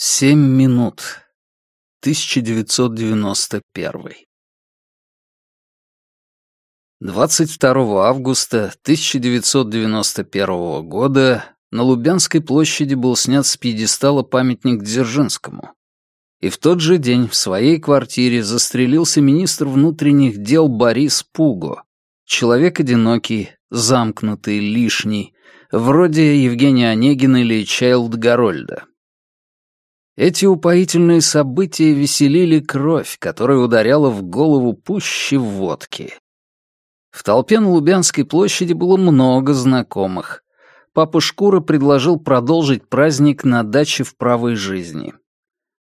Семь минут. 1991. 22 августа 1991 года на Лубянской площади был снят с пьедестала памятник Дзержинскому. И в тот же день в своей квартире застрелился министр внутренних дел Борис Пуго, человек одинокий, замкнутый, лишний, вроде Евгения Онегина или Чайлд Гарольда. Эти упоительные события веселили кровь, которая ударяла в голову пуще водки. В толпе на Лубянской площади было много знакомых. Папа Шкура предложил продолжить праздник на даче в правой жизни.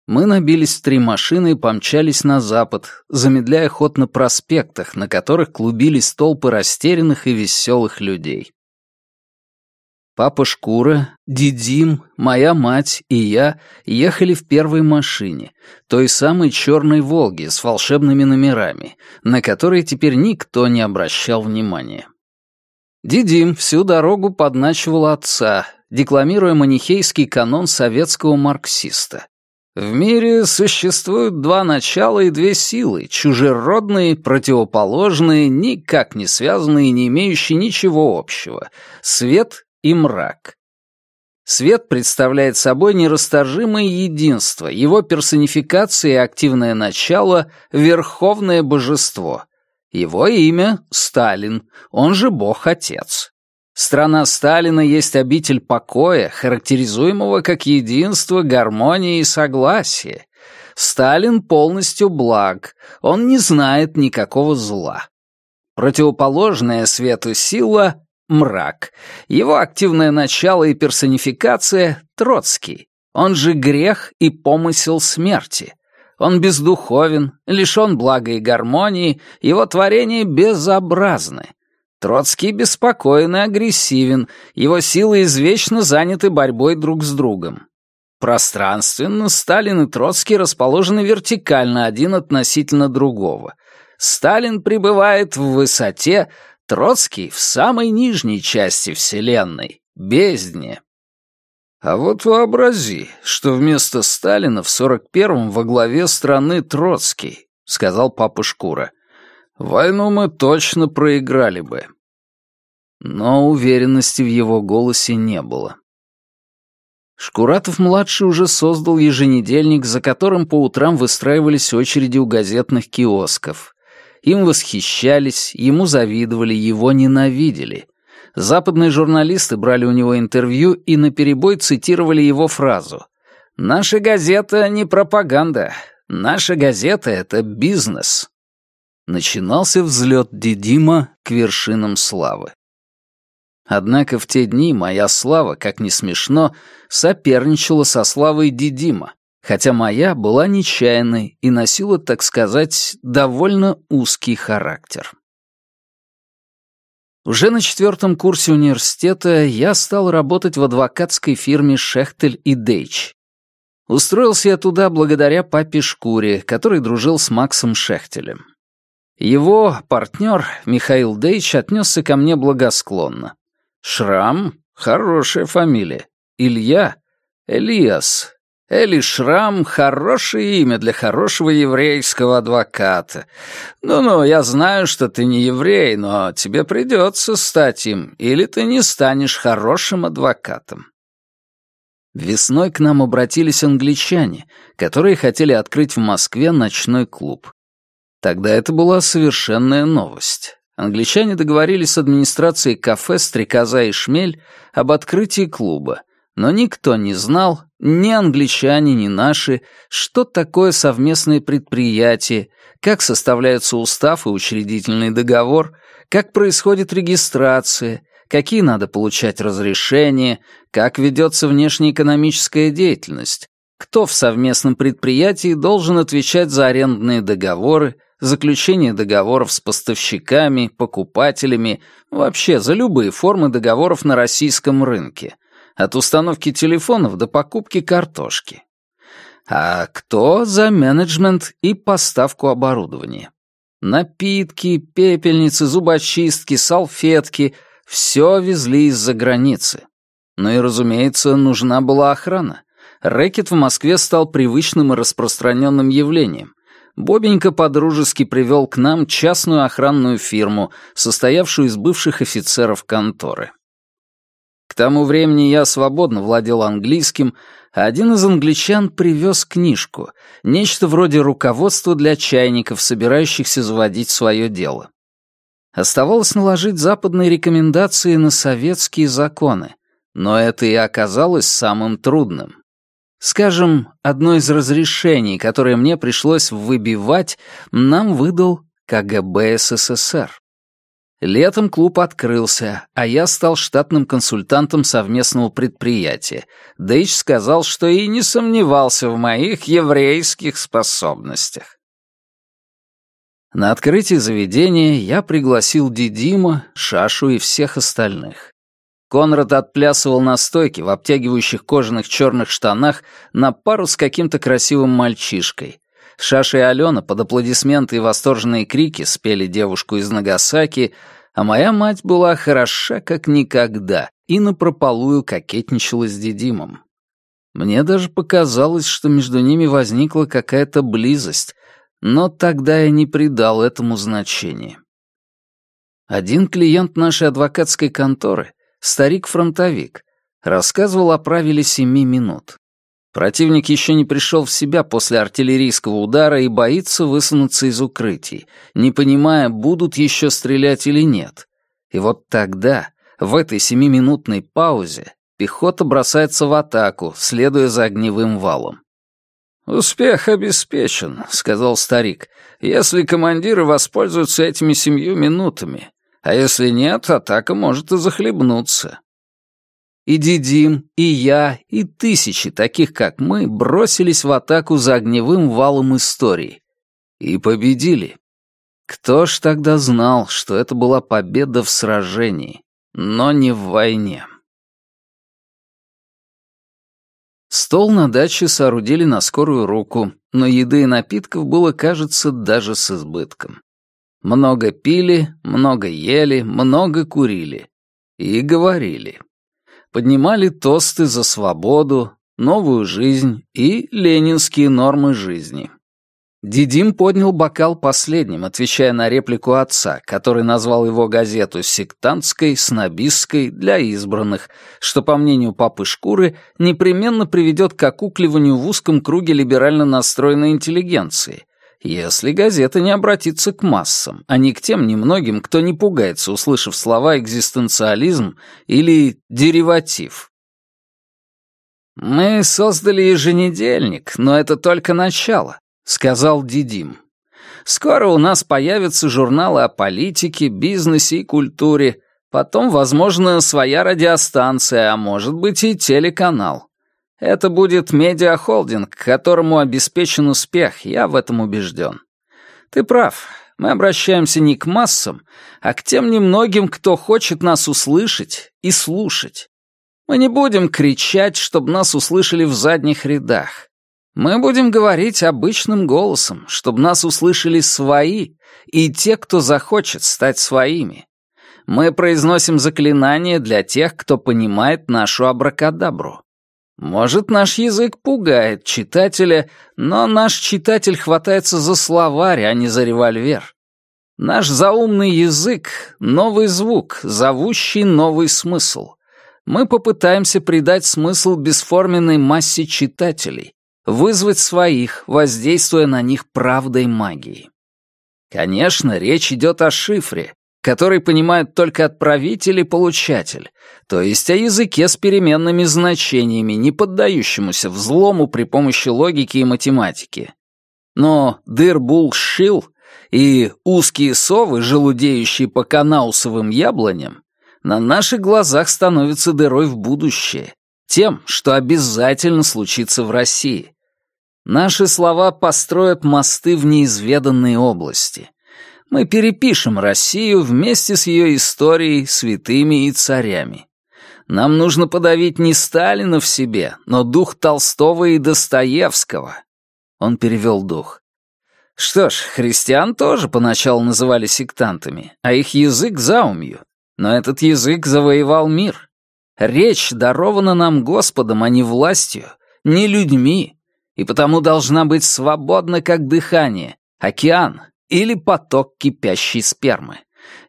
Мы набились в три машины и помчались на запад, замедляя ход на проспектах, на которых клубились толпы растерянных и веселых людей. Папа Шкура, Дидим, моя мать и я ехали в первой машине, той самой черной «Волге» с волшебными номерами, на которые теперь никто не обращал внимания. Дидим всю дорогу подначивал отца, декламируя манихейский канон советского марксиста. В мире существуют два начала и две силы, чужеродные, противоположные, никак не связанные и не имеющие ничего общего — свет и мрак. Свет представляет собой нерасторжимое единство, его персонификация и активное начало — верховное божество. Его имя — Сталин, он же Бог-Отец. Страна Сталина есть обитель покоя, характеризуемого как единство, гармония и согласие. Сталин полностью благ, он не знает никакого зла. Противоположная свету сила мрак. Его активное начало и персонификация — Троцкий. Он же грех и помысел смерти. Он бездуховен, лишен блага и гармонии, его творения безобразны. Троцкий беспокоен и агрессивен, его силы извечно заняты борьбой друг с другом. Пространственно Сталин и Троцкий расположены вертикально один относительно другого. Сталин пребывает в высоте, Троцкий в самой нижней части Вселенной, бездне. А вот вообрази, что вместо Сталина в 41-м во главе страны Троцкий, сказал папа Шкура. Войну мы точно проиграли бы. Но уверенности в его голосе не было. Шкуратов-младший уже создал еженедельник, за которым по утрам выстраивались очереди у газетных киосков. Им восхищались, ему завидовали, его ненавидели. Западные журналисты брали у него интервью и наперебой цитировали его фразу «Наша газета не пропаганда, наша газета — это бизнес». Начинался взлет Дидима к вершинам славы. Однако в те дни моя слава, как ни смешно, соперничала со славой Дидима, хотя моя была нечаянной и носила, так сказать, довольно узкий характер. Уже на четвертом курсе университета я стал работать в адвокатской фирме «Шехтель и Дейч». Устроился я туда благодаря папе Шкуре, который дружил с Максом Шехтелем. Его партнер, Михаил Дейч, отнесся ко мне благосклонно. Шрам — хорошая фамилия. Илья — Элиас, Эли Шрам — хорошее имя для хорошего еврейского адвоката. Ну-ну, я знаю, что ты не еврей, но тебе придется стать им, или ты не станешь хорошим адвокатом. Весной к нам обратились англичане, которые хотели открыть в Москве ночной клуб. Тогда это была совершенная новость. Англичане договорились с администрацией кафе «Стрекоза и шмель» об открытии клуба, но никто не знал, ни англичане, ни наши, что такое совместное предприятие, как составляются устав и учредительный договор, как происходит регистрация, какие надо получать разрешения, как ведется внешнеэкономическая деятельность, кто в совместном предприятии должен отвечать за арендные договоры, заключение договоров с поставщиками, покупателями, вообще за любые формы договоров на российском рынке, от установки телефонов до покупки картошки. А кто за менеджмент и поставку оборудования? Напитки, пепельницы, зубочистки, салфетки — все везли из-за границы. Ну и, разумеется, нужна была охрана. Рэкет в Москве стал привычным и распространенным явлением. Бобенька подружески привел к нам частную охранную фирму, состоявшую из бывших офицеров конторы. Тому времени я свободно владел английским, а один из англичан привез книжку, нечто вроде руководства для чайников, собирающихся заводить свое дело. Оставалось наложить западные рекомендации на советские законы, но это и оказалось самым трудным. Скажем, одно из разрешений, которое мне пришлось выбивать, нам выдал КГБ СССР. Летом клуб открылся, а я стал штатным консультантом совместного предприятия. Дэйч сказал, что и не сомневался в моих еврейских способностях. На открытие заведения я пригласил Дидима, Шашу и всех остальных. Конрад отплясывал на стойке в обтягивающих кожаных черных штанах на пару с каким-то красивым мальчишкой. Шаша и Алена под аплодисменты и восторженные крики спели девушку из Нагасаки, а моя мать была хороша как никогда и напропалую кокетничала с Дедимом. Мне даже показалось, что между ними возникла какая-то близость, но тогда я не придал этому значения. Один клиент нашей адвокатской конторы, старик-фронтовик, рассказывал о правиле семи минут. Противник еще не пришел в себя после артиллерийского удара и боится высунуться из укрытий, не понимая, будут еще стрелять или нет. И вот тогда, в этой семиминутной паузе, пехота бросается в атаку, следуя за огневым валом. «Успех обеспечен», — сказал старик, «если командиры воспользуются этими семью минутами, а если нет, атака может и захлебнуться. И Дидим, и я, и тысячи таких, как мы, бросились в атаку за огневым валом истории. И победили. Кто ж тогда знал, что это была победа в сражении, но не в войне? Стол на даче соорудили на скорую руку, но еды и напитков было, кажется, даже с избытком. Много пили, много ели, много курили. И говорили поднимали тосты за свободу, новую жизнь и ленинские нормы жизни. Дидим поднял бокал последним, отвечая на реплику отца, который назвал его газету сектантской, снобистской, для избранных, что, по мнению папы Шкуры, непременно приведет к окукливанию в узком круге либерально настроенной интеллигенции, если газета не обратится к массам, а не к тем немногим, кто не пугается, услышав слова «экзистенциализм» или «дериватив». «Мы создали еженедельник, но это только начало», — сказал Дидим. «Скоро у нас появятся журналы о политике, бизнесе и культуре, потом, возможно, своя радиостанция, а может быть и телеканал. Это будет медиахолдинг, которому обеспечен успех, я в этом убежден. Ты прав, мы обращаемся не к массам, а к тем немногим, кто хочет нас услышать и слушать. Мы не будем кричать, чтобы нас услышали в задних рядах. Мы будем говорить обычным голосом, чтобы нас услышали свои и те, кто захочет стать своими. Мы произносим заклинания для тех, кто понимает нашу абракадабру. Может, наш язык пугает читателя, но наш читатель хватается за словарь, а не за револьвер. Наш заумный язык — новый звук, зовущий новый смысл. Мы попытаемся придать смысл бесформенной массе читателей, вызвать своих, воздействуя на них правдой магии. Конечно, речь идет о шифре, который понимают только отправитель и получатель, то есть о языке с переменными значениями, не поддающемуся взлому при помощи логики и математики. Но дыр-бул-шил и узкие совы, желудеющие по канаусовым яблоням, на наших глазах становятся дырой в будущее, тем, что обязательно случится в России. Наши слова построят мосты в неизведанные области — мы перепишем Россию вместе с ее историей, святыми и царями. Нам нужно подавить не Сталина в себе, но дух Толстого и Достоевского. Он перевел дух. Что ж, христиан тоже поначалу называли сектантами, а их язык — заумью. Но этот язык завоевал мир. Речь дарована нам Господом, а не властью, не людьми, и потому должна быть свободна, как дыхание, океан или поток кипящей спермы.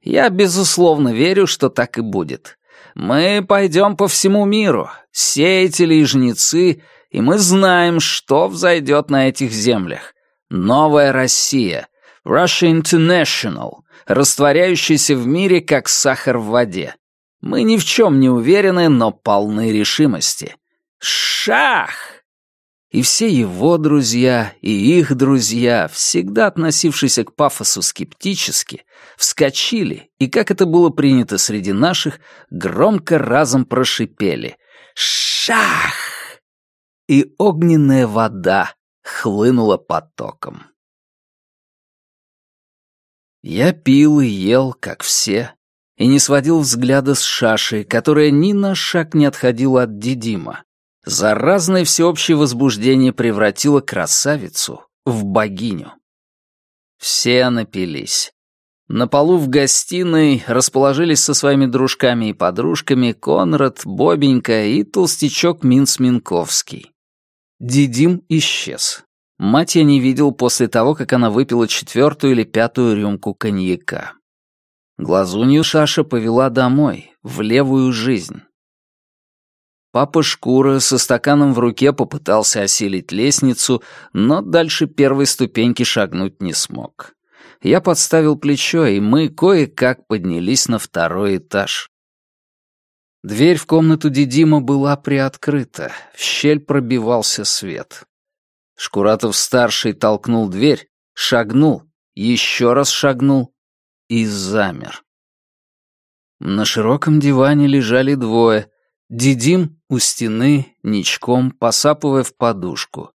Я, безусловно, верю, что так и будет. Мы пойдем по всему миру, сеятели и жнецы, и мы знаем, что взойдет на этих землях. Новая Россия, Russia International, растворяющаяся в мире, как сахар в воде. Мы ни в чем не уверены, но полны решимости. Шах! И все его друзья, и их друзья, всегда относившиеся к пафосу скептически, вскочили и, как это было принято среди наших, громко разом прошипели «Шах!» И огненная вода хлынула потоком. Я пил и ел, как все, и не сводил взгляда с Шаши, которая ни на шаг не отходила от Дидима, Заразное всеобщее возбуждение превратило красавицу в богиню. Все напились. На полу в гостиной расположились со своими дружками и подружками Конрад, Бобенька и толстячок Минц Минковский. Дидим исчез. Мать я не видел после того, как она выпила четвертую или пятую рюмку коньяка. Глазунью Шаша повела домой, в левую жизнь. Папа Шкура со стаканом в руке попытался осилить лестницу, но дальше первой ступеньки шагнуть не смог. Я подставил плечо, и мы кое-как поднялись на второй этаж. Дверь в комнату Дидима была приоткрыта, в щель пробивался свет. Шкуратов-старший толкнул дверь, шагнул, еще раз шагнул и замер. На широком диване лежали двое, Дидим у стены, ничком, посапывая в подушку.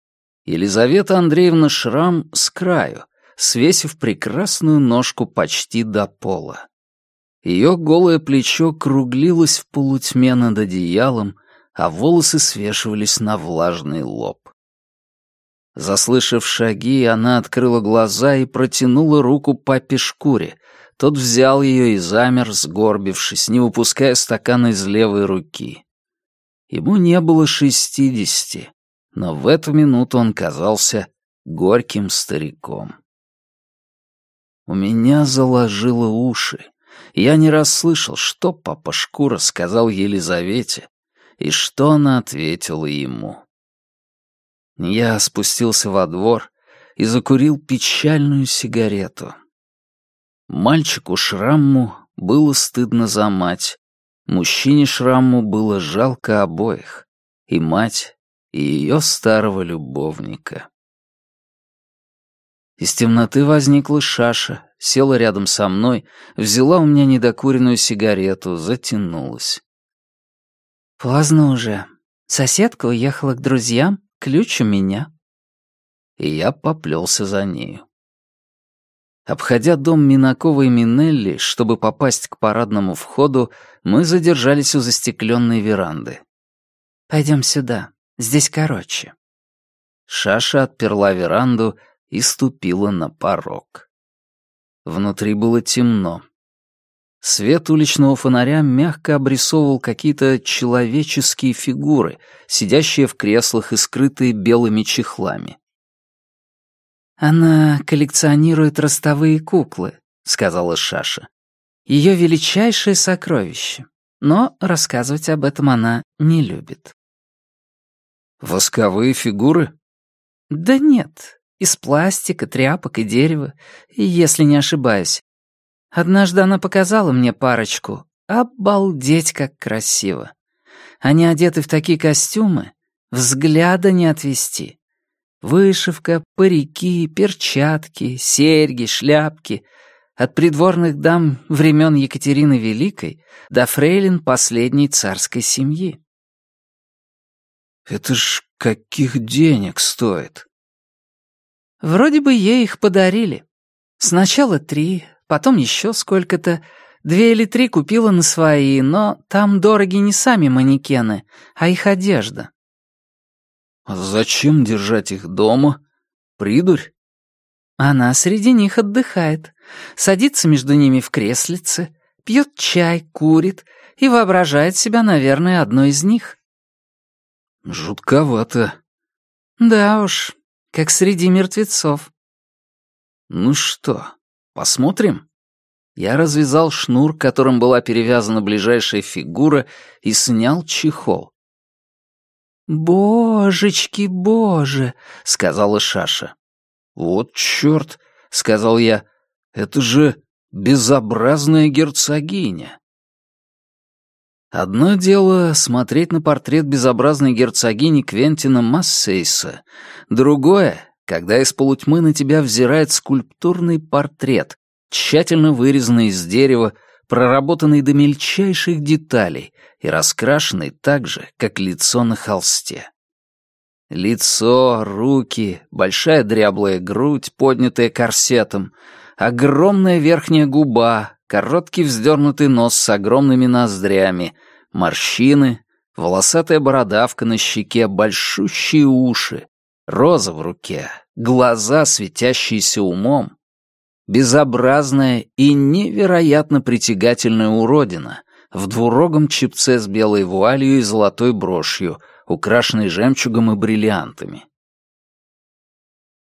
Елизавета Андреевна Шрам с краю, свесив прекрасную ножку почти до пола. Ее голое плечо круглилось в полутьме над одеялом, а волосы свешивались на влажный лоб. Заслышав шаги, она открыла глаза и протянула руку папе шкуре. Тот взял ее и замер, сгорбившись, не выпуская стакана из левой руки. Ему не было шестидесяти, но в эту минуту он казался горьким стариком. У меня заложило уши. Я не раз слышал, что папа Шкура сказал Елизавете, и что она ответила ему. Я спустился во двор и закурил печальную сигарету. Мальчику Шрамму было стыдно за мать, Мужчине Шрамму было жалко обоих, и мать, и ее старого любовника. Из темноты возникла Шаша, села рядом со мной, взяла у меня недокуренную сигарету, затянулась. «Поздно уже. Соседка уехала к друзьям, ключ у меня». И я поплелся за нею. Обходя дом Минакова и Минелли, чтобы попасть к парадному входу, мы задержались у застекленной веранды. «Пойдем сюда, здесь короче». Шаша отперла веранду и ступила на порог. Внутри было темно. Свет уличного фонаря мягко обрисовывал какие-то человеческие фигуры, сидящие в креслах и скрытые белыми чехлами. «Она коллекционирует ростовые куклы», — сказала Шаша. «Ее величайшее сокровище. Но рассказывать об этом она не любит». «Восковые фигуры?» «Да нет, из пластика, тряпок и дерева, если не ошибаюсь. Однажды она показала мне парочку. Обалдеть, как красиво. Они одеты в такие костюмы, взгляда не отвести. Вышивка, парики, перчатки, серьги, шляпки. От придворных дам времен Екатерины Великой до фрейлин последней царской семьи. Это ж каких денег стоит? Вроде бы ей их подарили. Сначала три, потом еще сколько-то. Две или три купила на свои, но там дороги не сами манекены, а их одежда. Зачем держать их дома? Придурь? Она среди них отдыхает, садится между ними в креслице, пьет чай, курит и воображает себя, наверное, одной из них. Жутковато. Да уж, как среди мертвецов. Ну что, посмотрим? Я развязал шнур, которым была перевязана ближайшая фигура, и снял чехол. «Божечки, боже!» — сказала Шаша. «Вот черт!» — сказал я. «Это же безобразная герцогиня!» Одно дело смотреть на портрет безобразной герцогини Квентина Массейса, другое — когда из полутьмы на тебя взирает скульптурный портрет, тщательно вырезанный из дерева, проработанный до мельчайших деталей и раскрашенный так же, как лицо на холсте. Лицо, руки, большая дряблая грудь, поднятая корсетом, огромная верхняя губа, короткий вздернутый нос с огромными ноздрями, морщины, волосатая бородавка на щеке, большущие уши, роза в руке, глаза, светящиеся умом, безобразная и невероятно притягательная уродина в двурогом чипце с белой вуалью и золотой брошью, украшенной жемчугом и бриллиантами.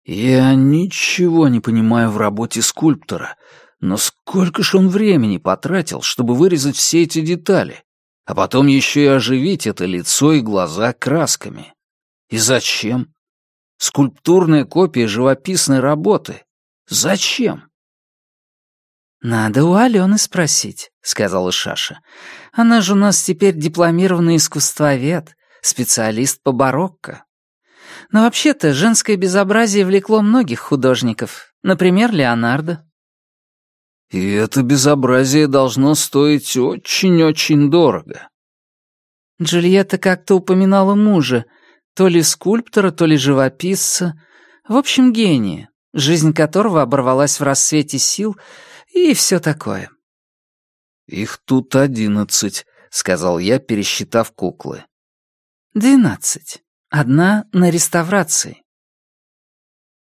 Я ничего не понимаю в работе скульптора, но сколько ж он времени потратил, чтобы вырезать все эти детали, а потом еще и оживить это лицо и глаза красками. И зачем? Скульптурная копия живописной работы. Зачем? «Надо у Алены спросить», — сказала Шаша. «Она же у нас теперь дипломированный искусствовед, специалист по барокко. Но вообще-то женское безобразие влекло многих художников, например, Леонардо». «И это безобразие должно стоить очень-очень дорого». Джульетта как-то упоминала мужа, то ли скульптора, то ли живописца, в общем, гения, жизнь которого оборвалась в рассвете сил — и все такое». «Их тут одиннадцать», — сказал я, пересчитав куклы. «Двенадцать. Одна на реставрации».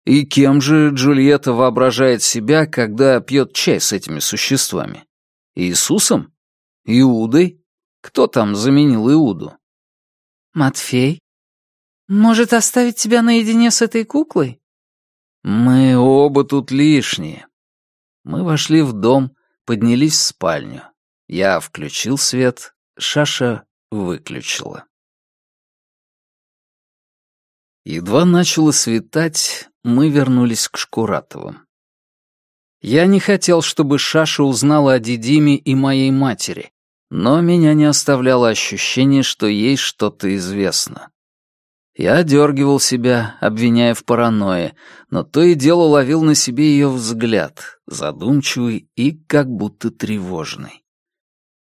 «И кем же Джульетта воображает себя, когда пьет чай с этими существами? Иисусом? Иудой? Кто там заменил Иуду?» «Матфей. Может, оставить тебя наедине с этой куклой?» «Мы оба тут лишние. Мы вошли в дом, поднялись в спальню. Я включил свет, Шаша выключила. Едва начало светать, мы вернулись к Шкуратовым. Я не хотел, чтобы Шаша узнала о Дидиме и моей матери, но меня не оставляло ощущение, что ей что-то известно. Я одергивал себя, обвиняя в паранойе, но то и дело ловил на себе ее взгляд, задумчивый и как будто тревожный.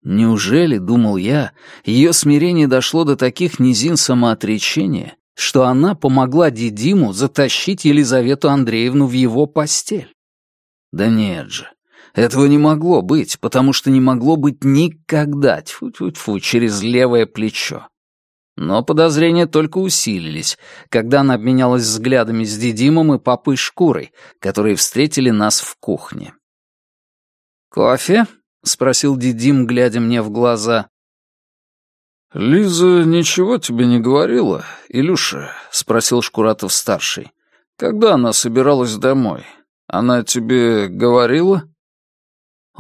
Неужели, думал я, ее смирение дошло до таких низин самоотречения, что она помогла Дидиму затащить Елизавету Андреевну в его постель? Да нет же, этого не могло быть, потому что не могло быть никогда, тьфу-тьфу-тьфу, через левое плечо. Но подозрения только усилились, когда она обменялась взглядами с Дидимом и папой Шкурой, которые встретили нас в кухне. «Кофе?» — спросил Дидим, глядя мне в глаза. «Лиза ничего тебе не говорила, Илюша?» — спросил Шкуратов-старший. «Когда она собиралась домой? Она тебе говорила?»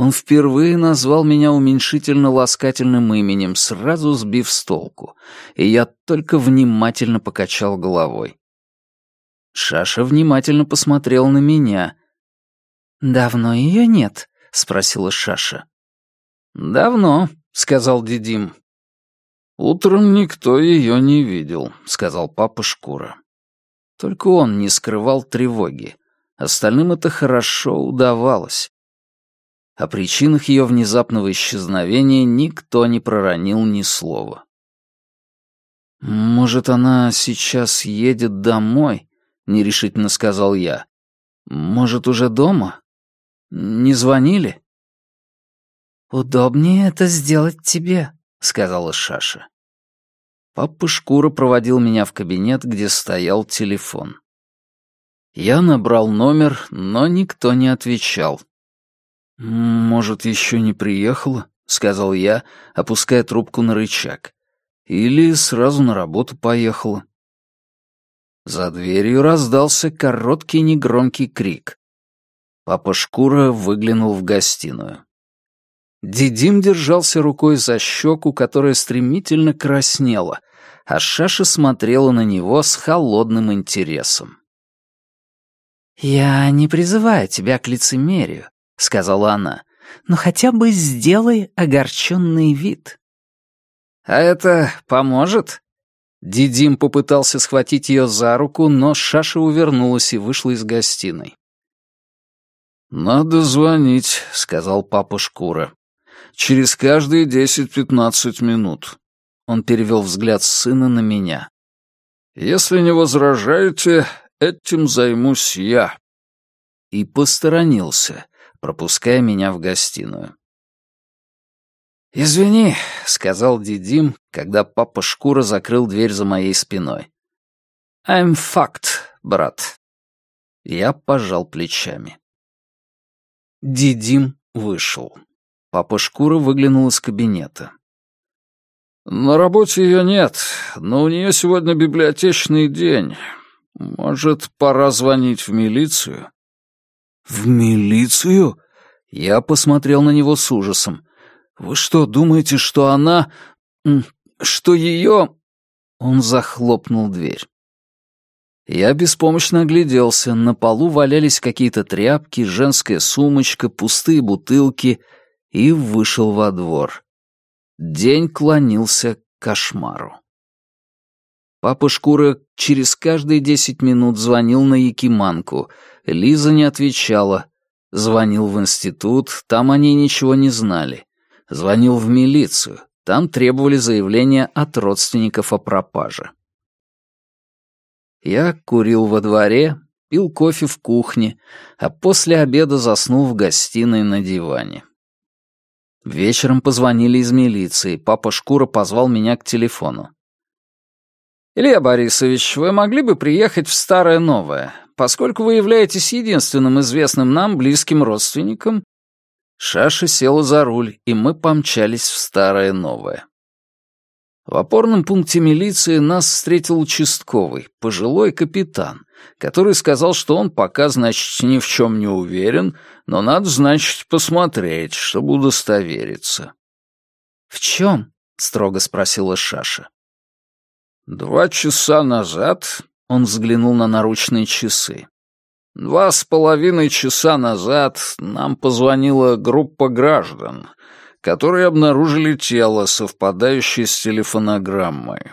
Он впервые назвал меня уменьшительно-ласкательным именем, сразу сбив с толку, и я только внимательно покачал головой. Шаша внимательно посмотрел на меня. «Давно ее нет?» — спросила Шаша. «Давно», — сказал Дидим. «Утром никто ее не видел», — сказал папа Шкура. Только он не скрывал тревоги. Остальным это хорошо удавалось. О причинах ее внезапного исчезновения никто не проронил ни слова. «Может, она сейчас едет домой?» — нерешительно сказал я. «Может, уже дома? Не звонили?» «Удобнее это сделать тебе», — сказала Шаша. Папа Шкура проводил меня в кабинет, где стоял телефон. Я набрал номер, но никто не отвечал. «Может, еще не приехала?» — сказал я, опуская трубку на рычаг. «Или сразу на работу поехала». За дверью раздался короткий негромкий крик. Папа Шкура выглянул в гостиную. Дидим держался рукой за щеку, которая стремительно краснела, а Шаша смотрела на него с холодным интересом. «Я не призываю тебя к лицемерию», — сказала она, «но хотя бы сделай огорченный вид». «А это поможет?» Дидим попытался схватить ее за руку, но Шаша увернулась и вышла из гостиной. «Надо звонить», — сказал папа Шкура. «Через каждые десять-пятнадцать минут». Он перевел взгляд сына на меня. «Если не возражаете, этим займусь я». И посторонился, пропуская меня в гостиную. «Извини», — сказал Дидим, когда папа Шкура закрыл дверь за моей спиной. «I'm fucked, брат». Я пожал плечами. Дидим вышел. Папа Шкура выглянул из кабинета. «На работе ее нет, но у нее сегодня библиотечный день. Может, пора звонить в милицию?» «В милицию?» Я посмотрел на него с ужасом. «Вы что, думаете, что она... что ее...» Он захлопнул дверь. Я беспомощно огляделся. На полу валялись какие-то тряпки, женская сумочка, пустые бутылки и вышел во двор. День клонился к кошмару. Папа Шкура через каждые десять минут звонил на Якиманку. Лиза не отвечала. Звонил в институт, там они ничего не знали. Звонил в милицию. Там требовали заявления от родственников о пропаже. Я курил во дворе, пил кофе в кухне, а после обеда заснул в гостиной на диване. Вечером позвонили из милиции, папа Шкура позвал меня к телефону. «Илья Борисович, вы могли бы приехать в Старое Новое, поскольку вы являетесь единственным известным нам близким родственником Шаша села за руль, и мы помчались в старое новое. В опорном пункте милиции нас встретил участковый, пожилой капитан, который сказал, что он пока, значит, ни в чем не уверен, но надо, значит, посмотреть, чтобы удостовериться. «В чем?» — строго спросила Шаша. «Два часа назад...» — он взглянул на наручные часы. Два с половиной часа назад нам позвонила группа граждан, которые обнаружили тело, совпадающее с телефонограммой.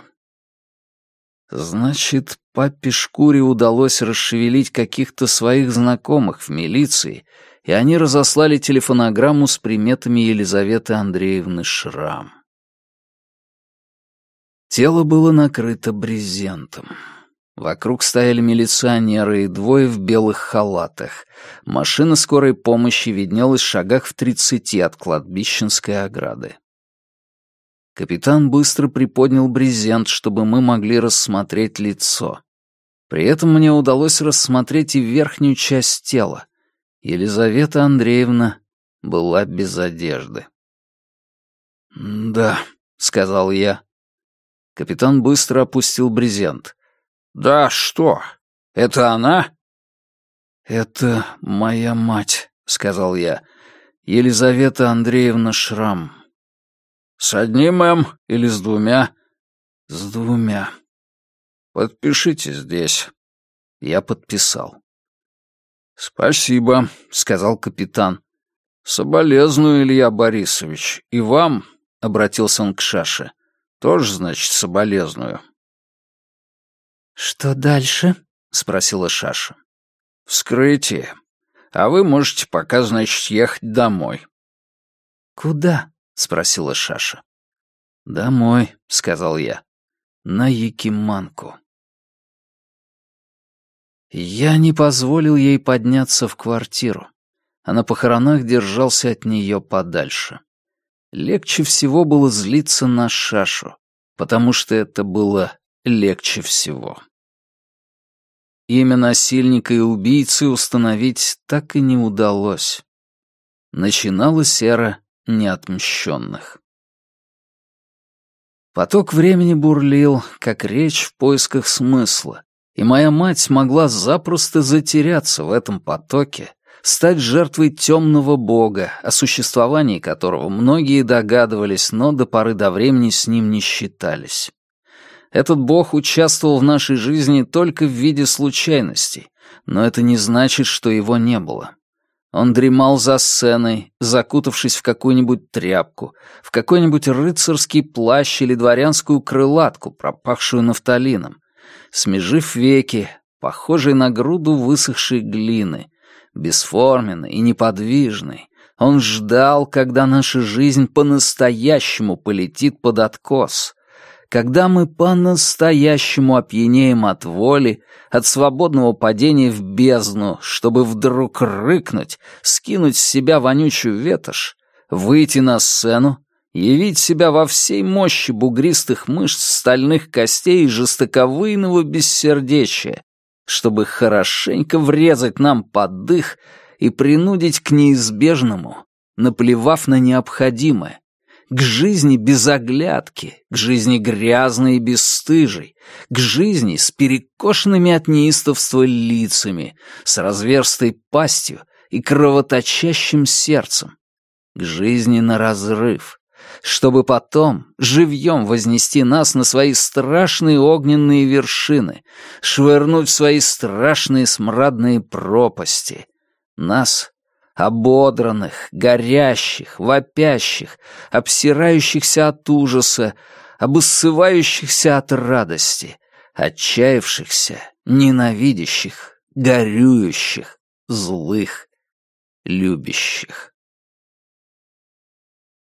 Значит, папе Шкуре удалось расшевелить каких-то своих знакомых в милиции, и они разослали телефонограмму с приметами Елизаветы Андреевны Шрам. Тело было накрыто брезентом. Вокруг стояли милиционеры и двое в белых халатах. Машина скорой помощи виднелась в шагах в тридцати от кладбищенской ограды. Капитан быстро приподнял брезент, чтобы мы могли рассмотреть лицо. При этом мне удалось рассмотреть и верхнюю часть тела. Елизавета Андреевна была без одежды. «Да», — сказал я. Капитан быстро опустил брезент. «Да что? Это она?» «Это моя мать», — сказал я. «Елизавета Андреевна Шрам». «С одним «М» или с двумя?» «С двумя». «Подпишите здесь». Я подписал. «Спасибо», — сказал капитан. «Соболезную, Илья Борисович. И вам», — обратился он к Шаше, — «тоже, значит, соболезную». «Что дальше?» — спросила Шаша. «Вскрытие. А вы можете пока, значит, ехать домой». «Куда?» — спросила Шаша. «Домой», — сказал я. «На Якиманку». Я не позволил ей подняться в квартиру, а на похоронах держался от нее подальше. Легче всего было злиться на Шашу, потому что это было легче всего. Имя насильника и убийцы установить так и не удалось. Начиналась эра неотмщенных. Поток времени бурлил, как речь в поисках смысла, и моя мать могла запросто затеряться в этом потоке, стать жертвой темного бога, о существовании которого многие догадывались, но до поры до времени с ним не считались. Этот бог участвовал в нашей жизни только в виде случайностей, но это не значит, что его не было. Он дремал за сценой, закутавшись в какую-нибудь тряпку, в какой-нибудь рыцарский плащ или дворянскую крылатку, пропахшую нафталином, смежив веки, похожий на груду высохшей глины, бесформенный и неподвижный. Он ждал, когда наша жизнь по-настоящему полетит под откос, когда мы по-настоящему опьянеем от воли, от свободного падения в бездну, чтобы вдруг рыкнуть, скинуть с себя вонючую ветошь, выйти на сцену, явить себя во всей мощи бугристых мышц, стальных костей и жестоковыйного бессердечия, чтобы хорошенько врезать нам под дых и принудить к неизбежному, наплевав на необходимое, к жизни без оглядки, к жизни грязной и бесстыжей, к жизни с перекошенными от неистовства лицами, с разверстой пастью и кровоточащим сердцем, к жизни на разрыв, чтобы потом живьем вознести нас на свои страшные огненные вершины, швырнуть в свои страшные смрадные пропасти. Нас, ободранных, горящих, вопящих, обсирающихся от ужаса, обоссывающихся от радости, отчаявшихся, ненавидящих, горюющих, злых, любящих.